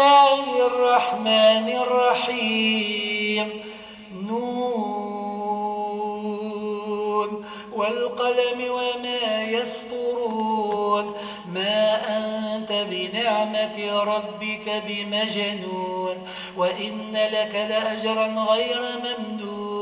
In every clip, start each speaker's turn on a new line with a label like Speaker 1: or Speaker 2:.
Speaker 1: الله الرحمن الرحيم. نون. والقلم وما يسطرون. ما أنت بنعمة ربك بمجنون. وإن لك لأجرا غير ممنون.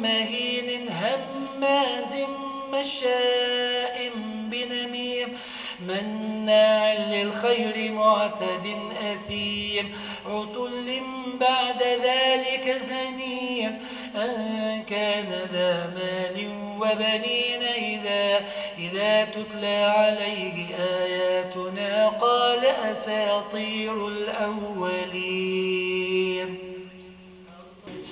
Speaker 1: مهين هماز مشاء بنميم مناع للخير معتد أثيم عتل بعد ذلك زنيم أن كان ذا مال وبنين إذا, إذا تتلى عليه آياتنا قال أساطير الأولين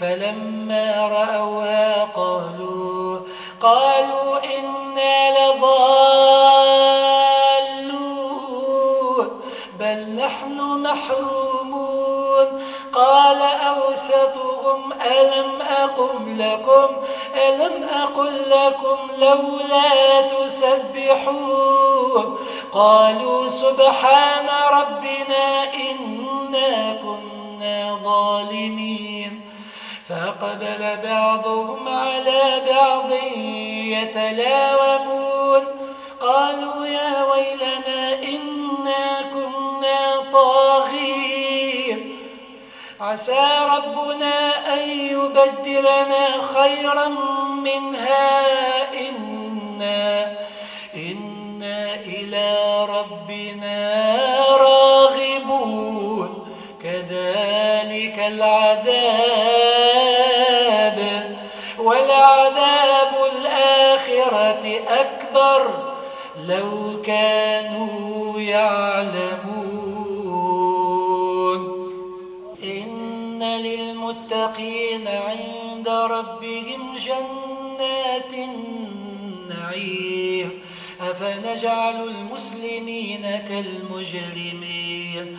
Speaker 1: فلما رأوها قالوا, قالوا إنا لضالون بل نحن محرومون. قال أوسطهم ألم أقم لكم, ألم أقل لكم لولا تسبحون؟ قالوا سبحان ربنا إنا كنا ظالمين. فقبل بعضهم على بعض يتلاومون. قالوا يا ويلنا إنا كنا طاغين. عسى ربنا أن يبدلنا خيرا منها. إنا, إنا إلى ربنا راغبون. كذلك العذاب ولعذاب الآخرة أكبر لو كانوا يعلمون. إن للمتقين عند ربهم جنات النعيم. أفنجعل المسلمين كالمجرمين.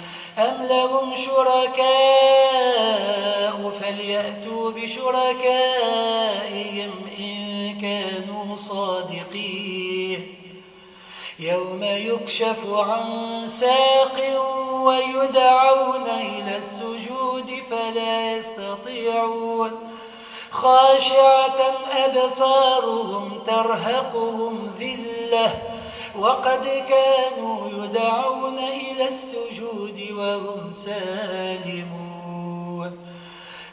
Speaker 1: أم لهم شركاء فليأتوا بشركائهم إن كانوا صادقين يوم يكشف عن ساق ويدعون إلى السجود فلا يستطيعون خاشعة أبصارهم ترهقهم ذلة وقد كانوا يدعون إلى السجود وهم سالمون.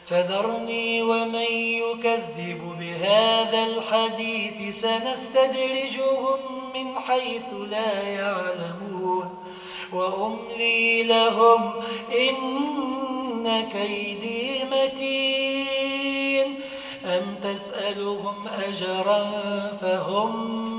Speaker 1: فذرني ومن يكذب بهذا الحديث سنستدرجهم من حيث لا يعلمون. وأملي لهم إن كيدي متين. أم تسألهم أجرا فهم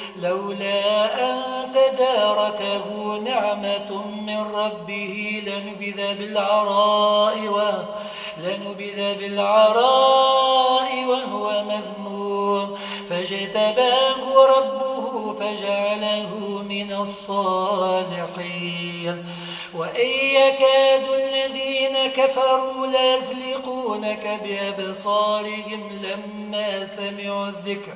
Speaker 1: لولا أن تداركه نعمة من ربه لنبذ بالعراء لنبذ بالعراء وهو مذموم. فاجتباه ربه فجعله من الصالحين. وإن يكاد الذين كفروا ليزلقونك بأبصارهم لما سمعوا الذكر.